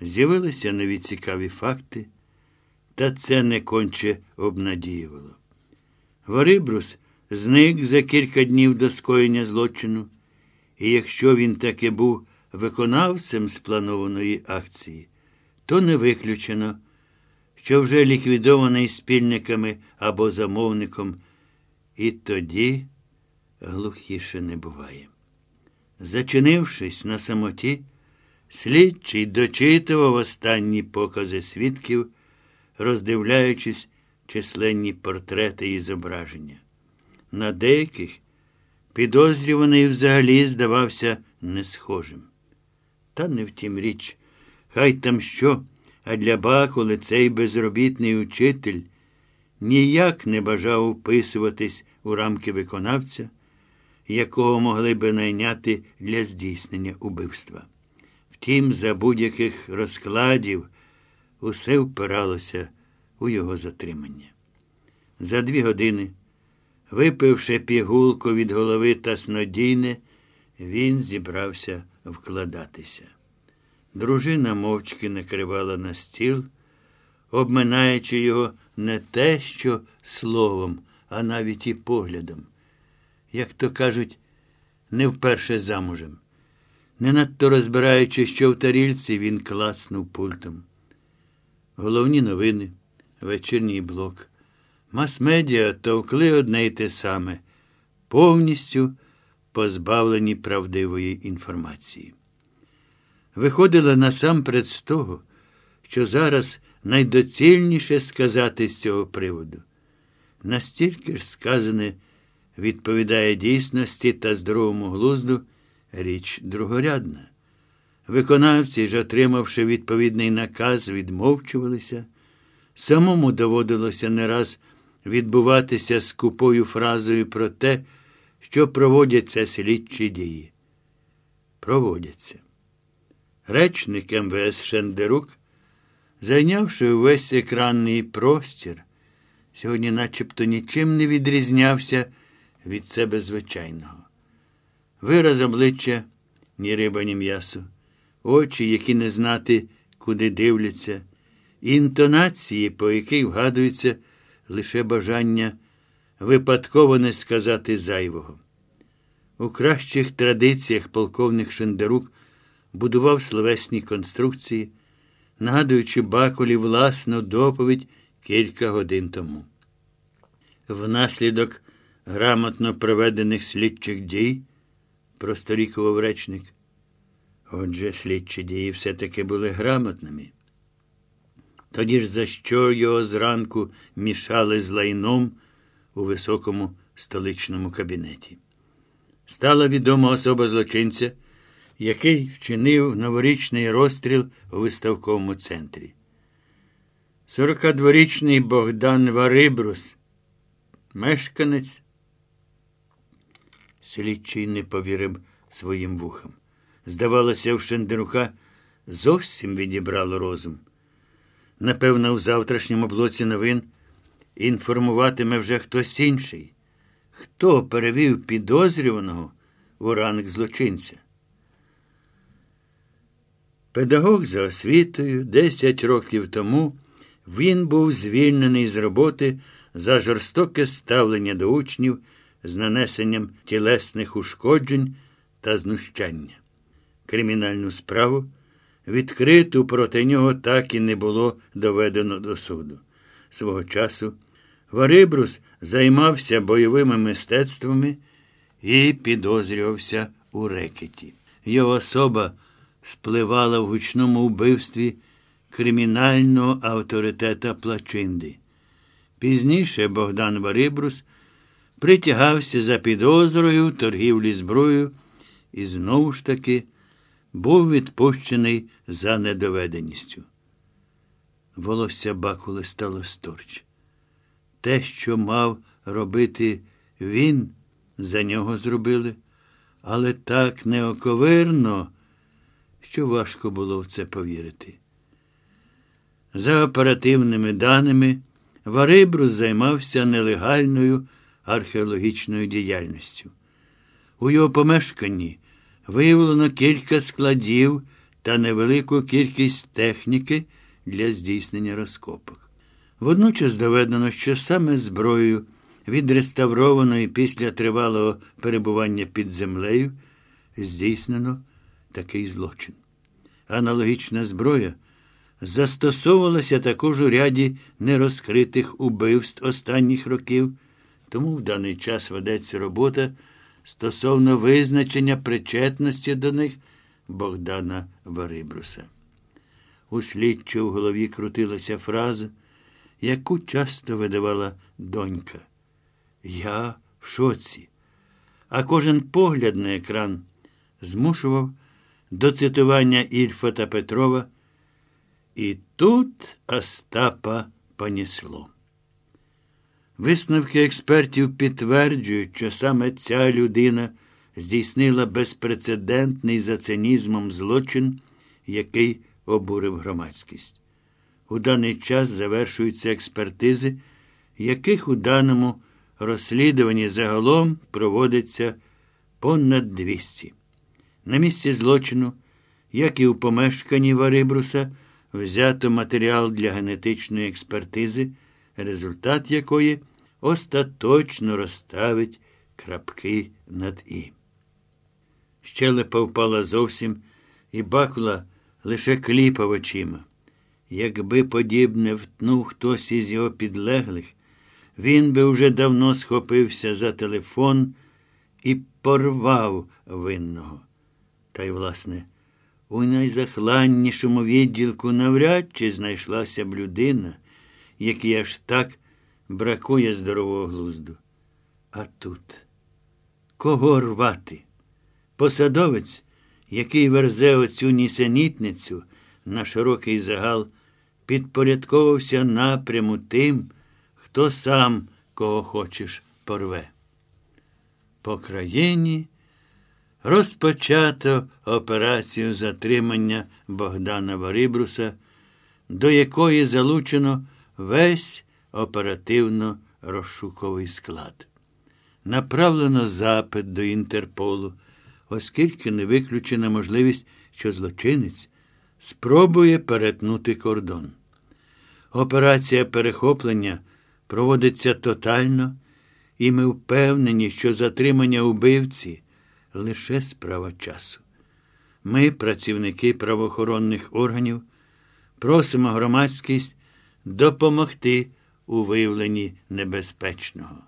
З'явилися нові цікаві факти, та це не конче обнадіювало. Варибрус зник за кілька днів до скоєння злочину, і якщо він таки був виконавцем спланованої акції, то не виключено, що вже ліквідований спільниками або замовником, і тоді глухіше не буває. Зачинившись на самоті, слідчий дочитував останні покази свідків, роздивляючись численні портрети і зображення. На деяких підозрюваний взагалі здавався несхожим. Та не втім річ, хай там що, а для Бакули цей безробітний учитель ніяк не бажав уписуватись у рамки виконавця, якого могли би найняти для здійснення убивства. Втім, за будь-яких розкладів усе впиралося у його затримання. За дві години, випивши пігулку від голови та снодійне, він зібрався вкладатися. Дружина мовчки накривала на стіл, обминаючи його не те, що словом, а навіть і поглядом. Як то кажуть, не вперше замужем. Не надто розбираючи, що в тарільці, він клацнув пультом. Головні новини, вечірній блок. Мас-медіа товкли одне й те саме, повністю позбавлені правдивої інформації. Виходила насамперед з того, що зараз найдоцільніше сказати з цього приводу. Настільки ж сказане відповідає дійсності та здоровому глузду річ другорядна. Виконавці ж, отримавши відповідний наказ, відмовчувалися. Самому доводилося не раз відбуватися скупою фразою про те, що проводяться слідчі дії. Проводяться. Речник МВС Шендерук, зайнявши увесь екранний простір, сьогодні начебто нічим не відрізнявся від себе звичайного. Вираз обличчя ні риба, ні м'ясо, очі, які не знати, куди дивляться, інтонації, по яких вгадується лише бажання випадково не сказати зайвого. У кращих традиціях полковник Шендерук будував словесні конструкції, нагадуючи Бакулі власну доповідь кілька годин тому. Внаслідок грамотно проведених слідчих дій, просторікував речник. Отже, слідчі дії все-таки були грамотними. Тоді ж за що його зранку мішали з лайном у високому столичному кабінеті? Стала відома особа злочинця, який вчинив новорічний розстріл у виставковому центрі. 42-річний Богдан Варибрус, мешканець. Слідчий не повірив своїм вухам. Здавалося, в Шендерука зовсім відібрало розум. Напевно, в завтрашньому блоці новин інформуватиме вже хтось інший. Хто перевів підозрюваного у ранг злочинця? Педагог за освітою 10 років тому він був звільнений з роботи за жорстоке ставлення до учнів з нанесенням тілесних ушкоджень та знущання. Кримінальну справу відкриту проти нього так і не було доведено до суду. Свого часу Варибрус займався бойовими мистецтвами і підозрювався у рекеті. Його особа спливала в гучному вбивстві кримінального авторитета Плачинди. Пізніше Богдан Варибрус притягався за підозрою торгівлі зброєю і знову ж таки був відпущений за недоведеністю. Волосся Бакули стало сторч. Те, що мав робити він, за нього зробили, але так неоковирно, що важко було в це повірити. За оперативними даними, Варибрус займався нелегальною археологічною діяльністю. У його помешканні виявлено кілька складів та невелику кількість техніки для здійснення розкопок. Водночас доведено, що саме зброєю, відреставрованою після тривалого перебування під землею, здійснено такий злочин. Аналогічна зброя застосовувалася також у ряді нерозкритих убивств останніх років, тому в даний час ведеться робота стосовно визначення причетності до них Богдана Варибруса. У слідчу в голові крутилася фраза, яку часто видавала донька. Я в шоці. А кожен погляд на екран змушував до цитування Ільфа та Петрова. І тут Остапа понісло. Висновки експертів підтверджують, що саме ця людина здійснила безпрецедентний за цинізмом злочин, який обурив громадськість. У даний час завершуються експертизи, яких у даному розслідуванні загалом проводиться понад 200. На місці злочину, як і у помешканні Варибруса, взято матеріал для генетичної експертизи, результат якої остаточно розставить крапки над І. Щелепа впала зовсім і бакула лише кліпав очима. Якби подібне втнув хтось із його підлеглих, він би вже давно схопився за телефон і порвав винного. Та й, власне, у найзахланнішому відділку навряд чи знайшлася б людина, якій аж так бракує здорового глузду. А тут кого рвати? Посадовець, який верзе оцю нісенітницю на широкий загал, підпорядковався напряму тим, хто сам кого хочеш порве. По країні розпочато операцію затримання Богдана Варибруса, до якої залучено весь оперативно розшуковий склад. Направлено запит до Інтерполу, оскільки не виключена можливість, що злочинець спробує перетнути кордон. Операція перехоплення проводиться тотально, і ми впевнені, що затримання убивці лише справа часу. Ми, працівники правоохоронних органів, просимо громадськість допомогти у виявленні небезпечного.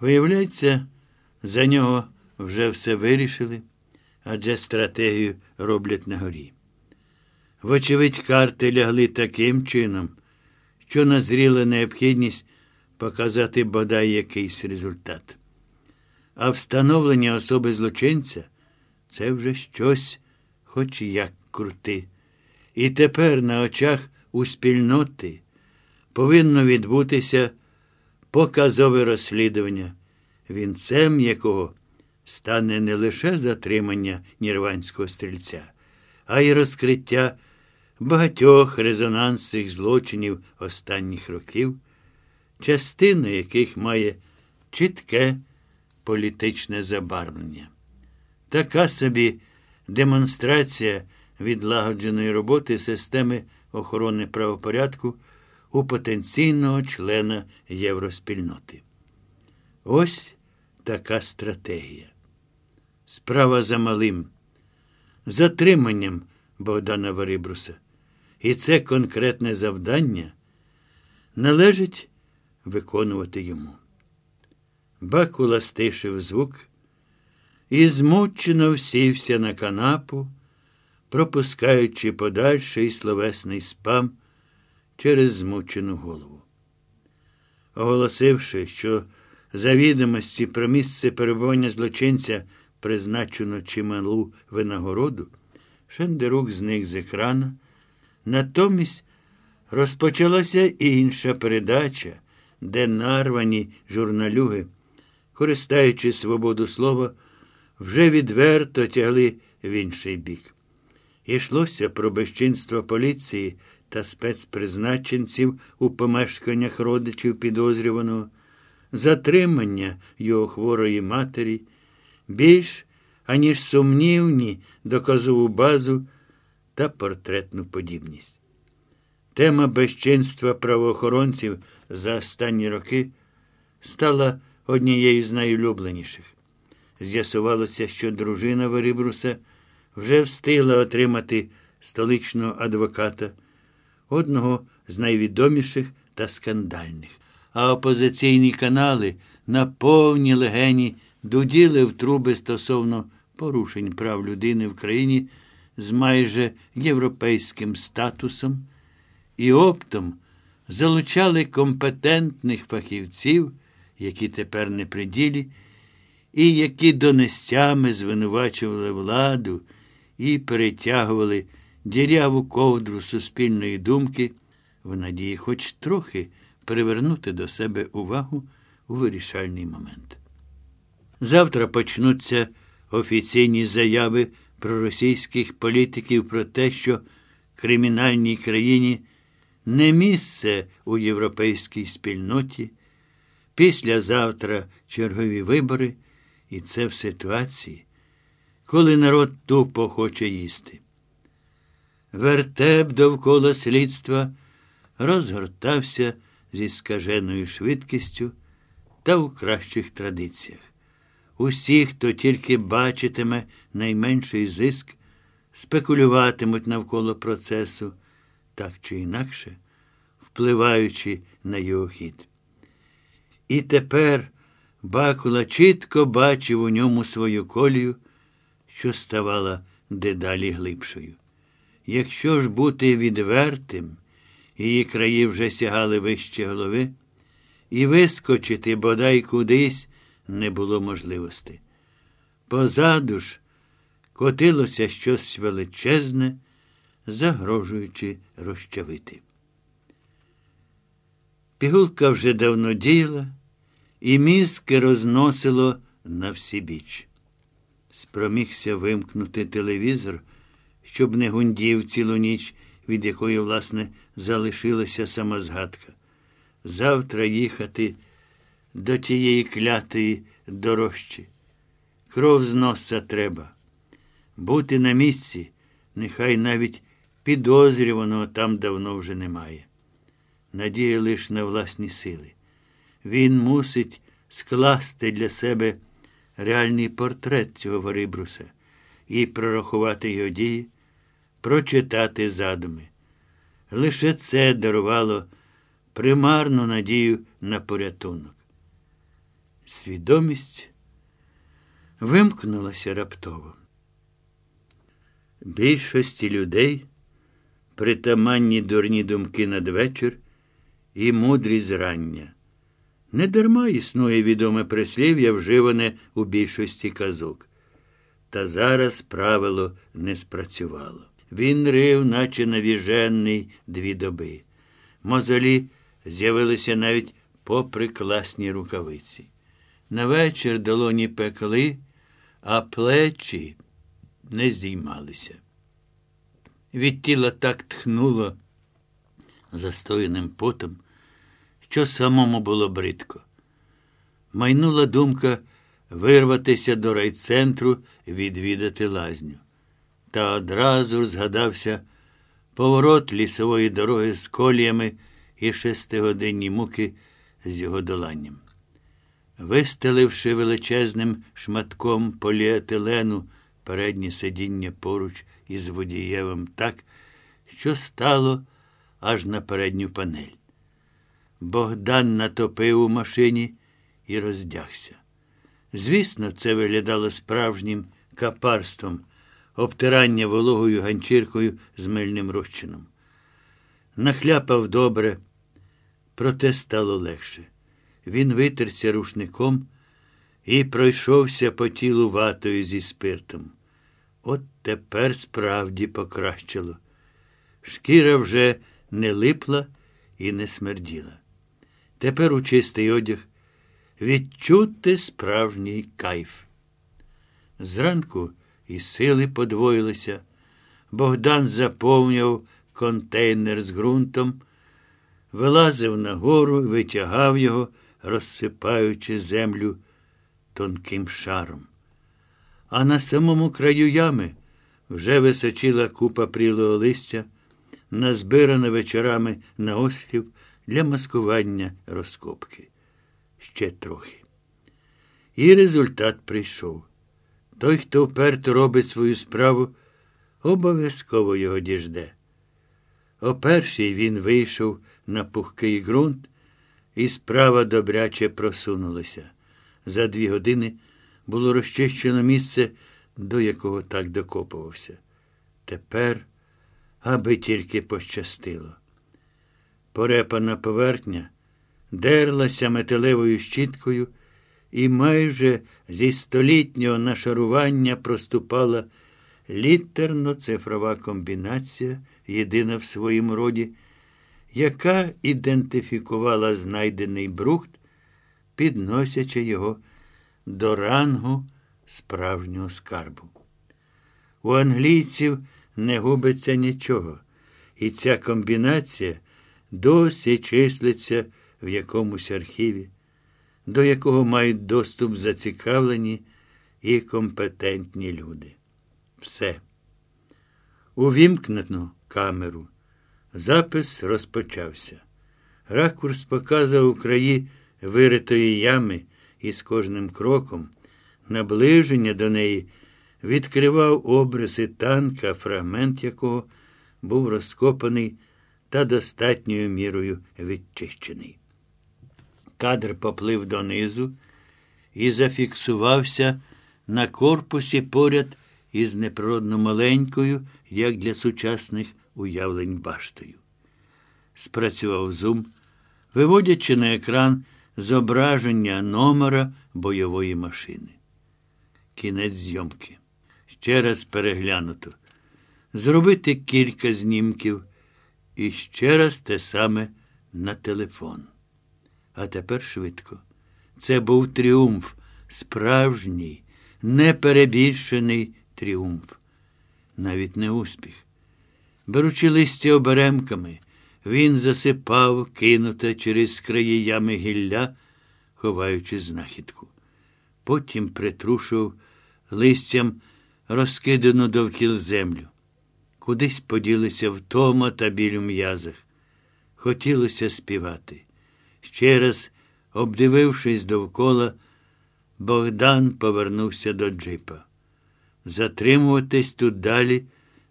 Виявляється, за нього вже все вирішили, адже стратегію роблять на горі. Вочевидь, карти лягли таким чином, що назріла необхідність показати бодай якийсь результат. А встановлення особи злочинця це вже щось, хоч як крути. І тепер на очах у спільноти повинно відбутися показове розслідування, вінцем якого стане не лише затримання нірванського стрільця, а й розкриття багатьох резонансних злочинів останніх років, частина яких має чітке політичне забарвлення. Така собі демонстрація відлагодженої роботи системи охорони правопорядку у потенційного члена євроспільноти. Ось така стратегія. Справа за малим, затриманням Богдана Варибруса. І це конкретне завдання належить виконувати йому. Бакула стишив звук і змучено всівся на канапу, пропускаючи подальший словесний спам через змучену голову. Оголосивши, що за відомості про місце перебування злочинця призначено чималу винагороду, Шендерук зник з екрана. Натомість розпочалася інша передача, де нарвані журналюги, користаючи свободу слова, вже відверто тягли в інший бік. Ішлося про безчинство поліції та спецпризначенців у помешканнях родичів підозрюваного, затримання його хворої матері, більш аніж сумнівні доказову базу та портретну подібність. Тема безчинства правоохоронців за останні роки стала однією з найулюбленіших. З'ясувалося, що дружина Верибруса вже встигла отримати столичного адвоката, одного з найвідоміших та скандальних. А опозиційні канали на повні легені дуділи в труби стосовно порушень прав людини в країні з майже європейським статусом і оптом залучали компетентних фахівців, які тепер не при ділі, і які донестями звинувачували владу і перетягували діряву ковдру суспільної думки в надії хоч трохи привернути до себе увагу у вирішальний момент. Завтра почнуться офіційні заяви проросійських політиків про те, що кримінальній країні не місце у європейській спільноті, післязавтра чергові вибори, і це в ситуації, коли народ тупо хоче їсти. Вертеп довкола слідства розгортався зі скаженою швидкістю та у кращих традиціях. Усі, хто тільки бачитиме найменший зиск, спекулюватимуть навколо процесу, так чи інакше, впливаючи на його хід. І тепер Бакула чітко бачив у ньому свою колію, що ставала дедалі глибшою. Якщо ж бути відвертим, її краї вже сягали вище голови, і вискочити бодай кудись не було можливості. Позаду ж котилося щось величезне, загрожуючи розчавити. Пігулка вже давно діяла, і мізки розносило на всі біч. Спромігся вимкнути телевізор, щоб не гундів цілу ніч, від якої, власне, залишилася самозгадка. Завтра їхати до тієї клятої дорожчі. Кров з носа треба. Бути на місці, нехай навіть підозрюваного там давно вже немає. Надія лиш на власні сили. Він мусить скласти для себе реальний портрет цього Варибруса і прорахувати його дії, прочитати задуми. Лише це дарувало примарну надію на порятунок. Свідомість вимкнулася раптово. Більшості людей притаманні дурні думки надвечір і мудрі зрання. Недарма існує відоме прислів'я, вживане у більшості казок. Та зараз правило не спрацювало. Він рив, наче навіжений, дві доби. Мозолі з'явилися навіть попри класні рукавиці. На вечір долоні пекли, а плечі не здіймалися. Від тіла так тхнуло застояним потом, що самому було бридко. Майнула думка вирватися до райцентру, відвідати лазню. Та одразу згадався поворот лісової дороги з коліями і шестигодинні муки з його доланням. Вистеливши величезним шматком поліетилену переднє сидіння поруч із водієвим так, що стало аж на передню панель. Богдан натопив у машині і роздягся. Звісно, це виглядало справжнім капарством, обтирання вологою ганчіркою з мильним розчином. Нахляпав добре, проте стало легше. Він витерся рушником і пройшовся по тілу ватою зі спиртом. От тепер справді покращило. Шкіра вже не липла і не смерділа. Тепер у чистий одяг відчути справжній кайф. Зранку і сили подвоїлися. Богдан заповнював контейнер з ґрунтом, вилазив нагору і витягав його, розсипаючи землю тонким шаром. а на самому краю ями вже височила купа прілого листя, назбирана вечорами на острів для маскування розкопки. Ще трохи. І результат прийшов. Той, хто вперто робить свою справу, обов'язково його діжде. О першій він вийшов на пухкий ґрунт, і справа добряче просунулася. За дві години було розчищено місце, до якого так докопувався. Тепер, аби тільки пощастило. Порепана поверхня дерлася металевою щіткою, і майже зі столітнього нашарування проступала літерно-цифрова комбінація, єдина в своєму роді, яка ідентифікувала знайдений брухт, підносячи його до рангу справжнього скарбу. У англійців не губиться нічого, і ця комбінація досі числиться в якомусь архіві, до якого мають доступ зацікавлені і компетентні люди. Все. Увімкнено камеру. Запис розпочався. Ракурс показав краї виритої ями і з кожним кроком, наближення до неї, відкривав обриси танка, фрагмент якого був розкопаний та достатньою мірою відчищений. Кадр поплив донизу і зафіксувався на корпусі поряд із неприродно маленькою, як для сучасних уявлень баштою. Спрацював зум, виводячи на екран зображення номера бойової машини. Кінець зйомки. Ще раз переглянуто. Зробити кілька знімків і ще раз те саме на телефон. А тепер швидко. Це був тріумф, справжній, неперебільшений тріумф. Навіть не успіх. Беручи листя оберемками, він засипав, кинуте через краї ями гілля, ховаючи знахідку. Потім притрушував листям розкидану довкіл землю. Кудись поділися втома та біль у м'язах. Хотілося співати. Ще раз, обдивившись довкола, Богдан повернувся до джипа. Затримуватись тут далі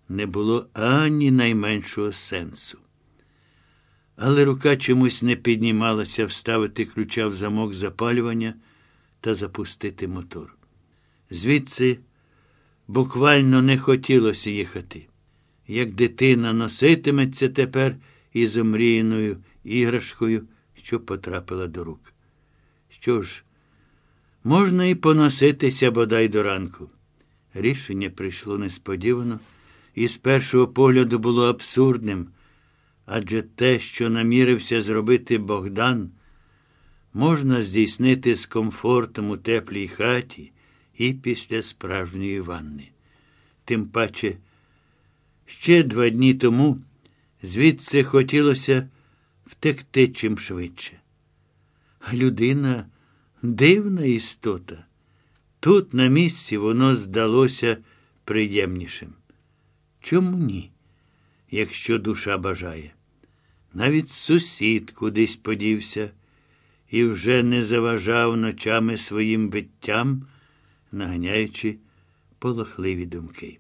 не було ані найменшого сенсу. Але рука чомусь не піднімалася вставити ключа в замок запалювання та запустити мотор. Звідси буквально не хотілося їхати. Як дитина носитиметься тепер із омріяною іграшкою, що потрапила до рук. Що ж, можна і поноситися бодай до ранку. Рішення прийшло несподівано і з першого погляду було абсурдним, адже те, що намірився зробити Богдан, можна здійснити з комфортом у теплій хаті і після справжньої ванни. Тим паче, ще два дні тому звідси хотілося втекти чим швидше. А людина дивна істота. Тут на місці воно здалося приємнішим. Чому ні? Якщо душа бажає. Навіть сусід кудись подівся і вже не заважав ночами своїм биттям, наганяючи полохливі думки.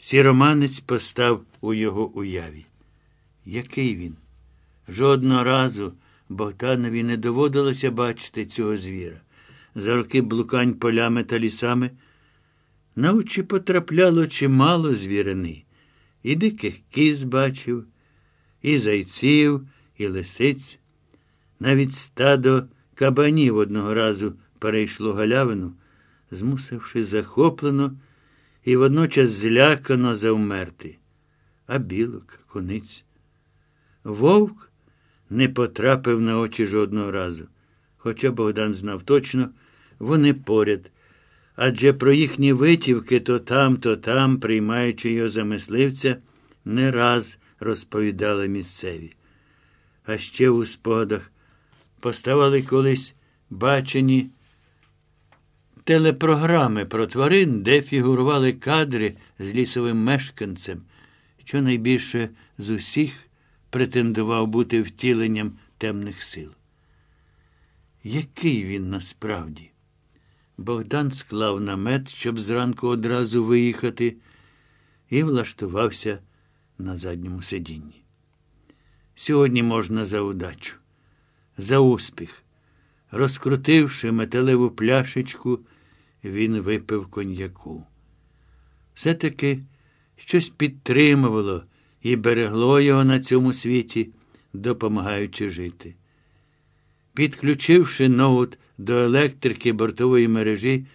Сіроманець постав у його уяві. Який він? Жодного разу Богданові не доводилося бачити цього звіра. За роки блукань полями та лісами на очі потрапляло чимало звірини. І диких кіз бачив, і зайців, і лисиць. Навіть стадо кабанів одного разу перейшло галявину, змусивши захоплено і водночас злякано завмерти. А білок, кониць. Вовк не потрапив на очі жодного разу. Хоча Богдан знав точно, вони поряд. Адже про їхні витівки то там, то там, приймаючи його за мисливця, не раз розповідали місцеві. А ще у спогадах поставали колись бачені телепрограми про тварин, де фігурували кадри з лісовим мешканцем, що найбільше з усіх претендував бути втіленням темних сил. Який він насправді? Богдан склав намет, щоб зранку одразу виїхати, і влаштувався на задньому сидінні. Сьогодні можна за удачу, за успіх. Розкрутивши металеву пляшечку, він випив коньяку. Все-таки щось підтримувало і берегло його на цьому світі, допомагаючи жити. Підключивши ноут до електрики бортової мережі,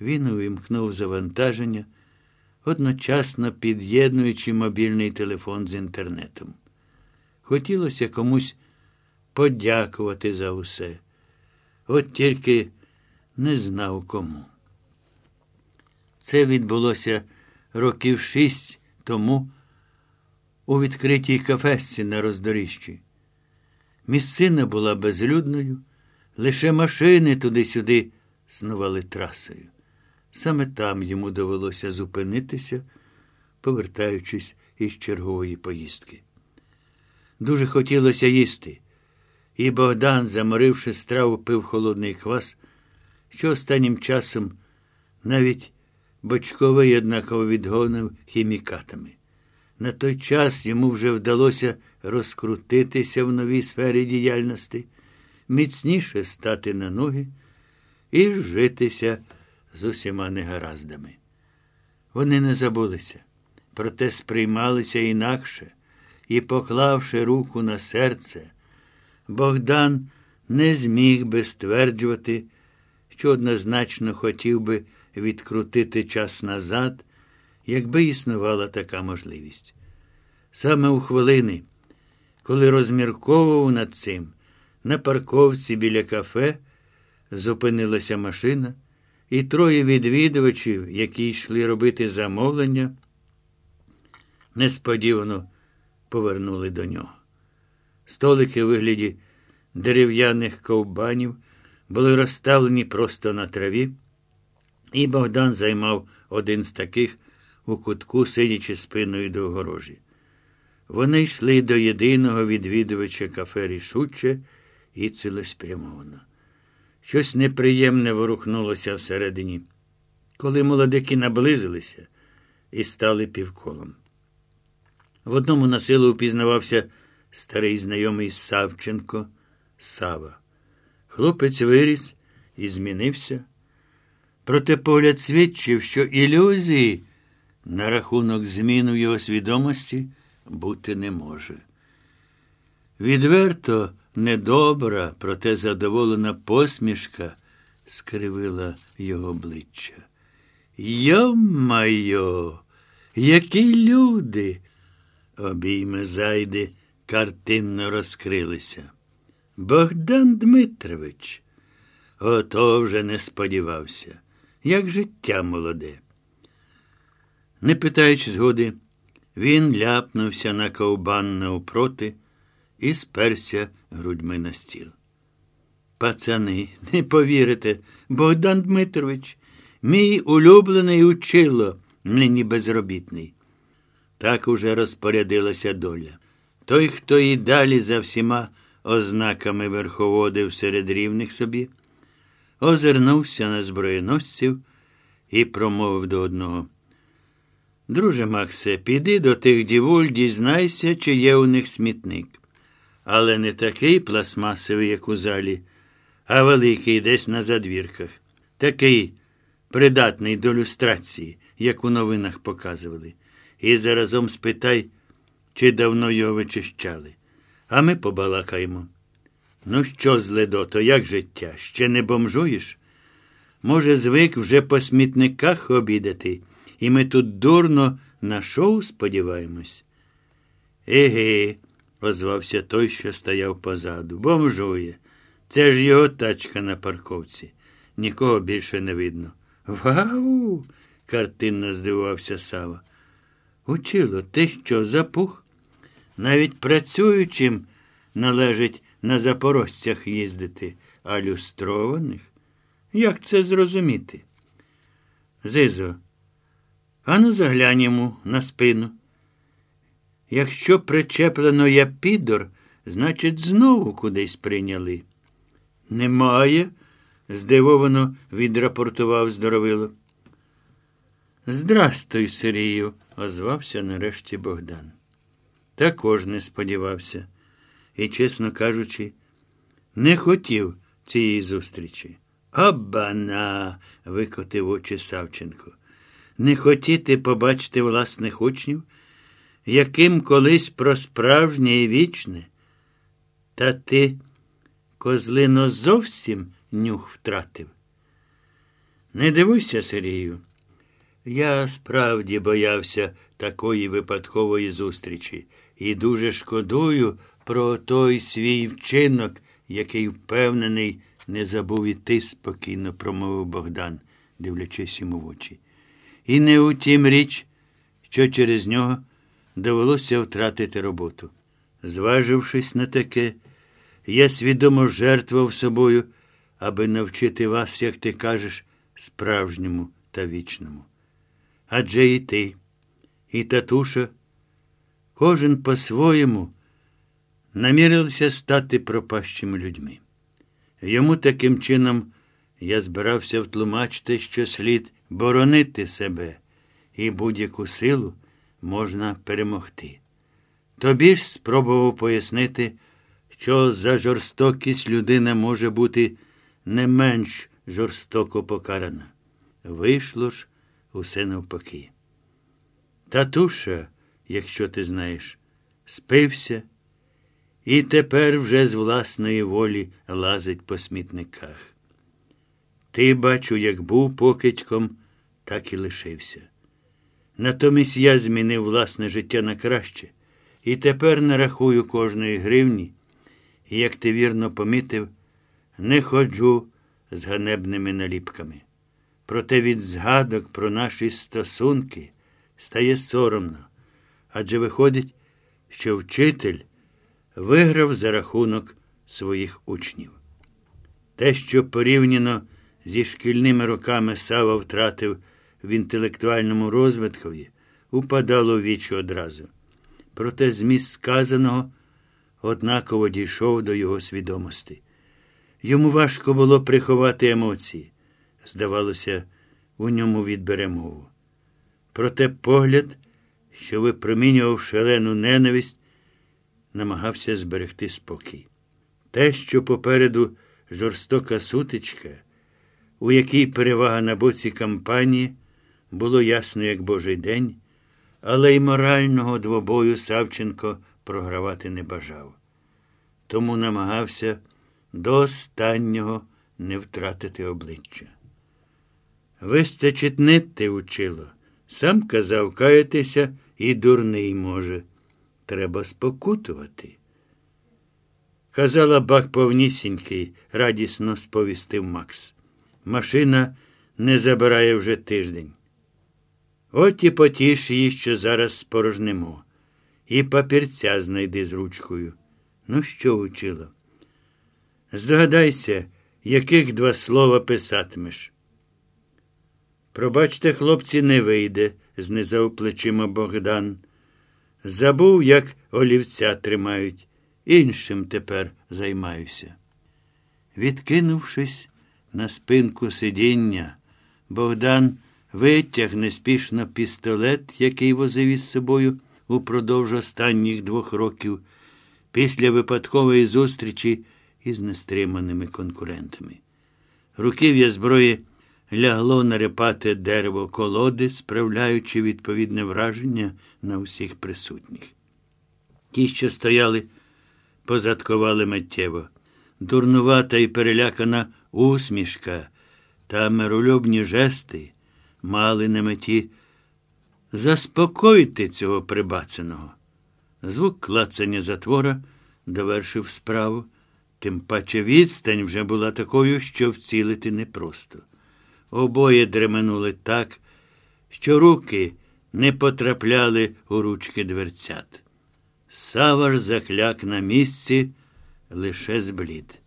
він увімкнув завантаження, одночасно під'єднуючи мобільний телефон з інтернетом. Хотілося комусь подякувати за усе. От тільки не знав кому. Це відбулося років шість тому у відкритій кафесці на роздоріжжі. Місцина була безлюдною, лише машини туди-сюди снували трасою. Саме там йому довелося зупинитися, повертаючись із чергової поїздки. Дуже хотілося їсти, і Богдан, заморивши страву, пив холодний квас, що останнім часом навіть бочковий однаково відгонив хімікатами. На той час йому вже вдалося розкрутитися в новій сфері діяльності, міцніше стати на ноги і житися з усіма негараздами. Вони не забулися, проте сприймалися інакше і, поклавши руку на серце, Богдан не зміг би стверджувати, що однозначно хотів би відкрутити час назад, якби існувала така можливість. Саме у хвилини, коли розмірковував над цим, на парковці біля кафе зупинилася машина, і троє відвідувачів, які йшли робити замовлення, несподівано повернули до нього. Столики у вигляді дерев'яних ковбанів були розставлені просто на траві, і Богдан займав один з таких у кутку, сидячи спиною до огорожі. Вони йшли до єдиного відвідувача кафе рішуче і цілеспрямовано. Щось неприємне ворухнулося всередині, коли молодики наблизилися і стали півколом. В одному на силу упізнавався старий знайомий Савченко Сава. Хлопець виріс і змінився. Проте погляд свідчив, що ілюзії на рахунок зміну в його свідомості бути не може. Відверто недобра, проте задоволена посмішка скривила його обличчя. Йо-майо, які люди! Обійми зайди картинно розкрилися. Богдан Дмитрович, ото вже не сподівався, як життя молоде. Не питаючи згоди, він ляпнувся на ковбан навпроти і сперся грудьми на стіл. Пацани, не повірите, Богдан Дмитрович, мій улюблений учило, нині безробітний. Так уже розпорядилася доля. Той, хто і далі за всіма ознаками верховодив серед рівних собі, озирнувся на зброєносців і промовив до одного. Друже Максе, піди до тих дівуль, дізнайся, чи є у них смітник. Але не такий пластмасовий, як у залі, а великий десь на задвірках. Такий придатний до люстрації, як у новинах показували. І заразом спитай, чи давно його вичищали. А ми побалакаємо. Ну, що, зледото, як життя? Ще не бомжуєш? Може, звик вже по смітниках обідати, і ми тут дурно на шоу сподіваємось? Еге, озвався той, що стояв позаду. Бомжує. Це ж його тачка на парковці. Нікого більше не видно. Вау! картинно здивувався Сава. Учило, ти що, запух? Навіть працюючим належить на запорожцях їздити, а люстрованих? Як це зрозуміти? Зизо, ану заглянь на спину. Якщо причеплено я підор, значить, знову кудись прийняли. Немає, здивовано відрапортував здоровило. Здрастуй, Сирію, озвався нарешті Богдан. Також не сподівався і, чесно кажучи, не хотів цієї зустрічі. Абана. викотив очі Савченко. Не хотіти побачити власних учнів, яким колись про справжнє і вічне. Та ти, козлино, зовсім нюх втратив. Не дивуйся, Сергію. Я справді боявся такої випадкової зустрічі і дуже шкодую про той свій вчинок, який впевнений, не забув і ти, спокійно промовив Богдан, дивлячись йому в очі. І не у тім річ, що через нього довелося втратити роботу. Зважившись на таке, я свідомо жертвував собою, аби навчити вас, як ти кажеш, справжньому та вічному. Адже і ти, і татуша, кожен по-своєму намірилися стати пропащими людьми. Йому таким чином я збирався втлумачити, що слід боронити себе, і будь-яку силу можна перемогти. Тобі ж спробував пояснити, що за жорстокість людина може бути не менш жорстоко покарана. Вийшло ж усе навпаки. Татуша, якщо ти знаєш, спився і тепер вже з власної волі лазить по смітниках. Ти, бачу, як був покидьком, так і лишився. Натомість я змінив власне життя на краще, і тепер не рахую кожної гривні, і, як ти вірно помітив, не ходжу з ганебними наліпками. Проте від згадок про наші стосунки стає соромно, адже виходить, що вчитель виграв за рахунок своїх учнів. Те, що порівняно зі шкільними роками Сава втратив в інтелектуальному розвиткові, упадало в вічі одразу. Проте зміст сказаного однаково дійшов до його свідомості. Йому важко було приховати емоції. Здавалося, у ньому відбере мову. Проте погляд, що випромінював шалену ненависть, намагався зберегти спокій. Те, що попереду жорстока сутичка, у якій перевага на боці кампанії, було ясно, як божий день, але й морального двобою Савченко програвати не бажав. Тому намагався до останнього не втратити обличчя. Вистачить нити учило. Сам казав каятися і дурний може. Треба спокутувати. Казала бак повнісінький, радісно сповістив Макс. Машина не забирає вже тиждень. От і потіш її, що зараз спорожнемо. І папірця знайди з ручкою. Ну, що учило? Здогадайся, яких два слова писатимеш. Пробачте, хлопці, не вийде, знизав плечима Богдан. Забув, як олівця тримають. Іншим тепер займаюся. Відкинувшись на спинку сидіння, Богдан витяг неспішно пістолет, який возив із собою упродовж останніх двох років, після випадкової зустрічі із нестриманими конкурентами. Руків'я зброї лягло нарепати дерево колоди, справляючи відповідне враження на всіх присутніх. Ті, що стояли, позадкували миттєво. Дурнувата і перелякана усмішка та миролюбні жести мали на меті заспокоїти цього прибацаного. Звук клацання затвора довершив справу, тим паче відстань вже була такою, що вцілити непросто. Обоє дременули так, що руки не потрапляли у ручки дверцят. Савар закляк на місці лише зблід.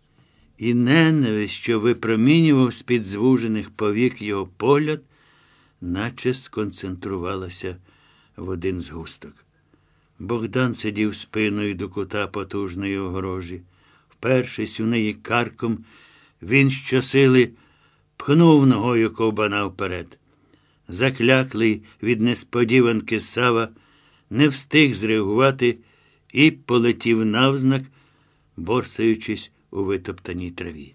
І ненависть, що випромінював з-під звужених повік його погляд, наче сконцентрувалася в один згусток. Богдан сидів спиною до кута потужної огорожі. Впершись у неї карком, він щосили пхнув ногою ковбана вперед. Закляклий від несподіванки Сава не встиг зреагувати і полетів навзнак, борсаючись у витоптаній траві.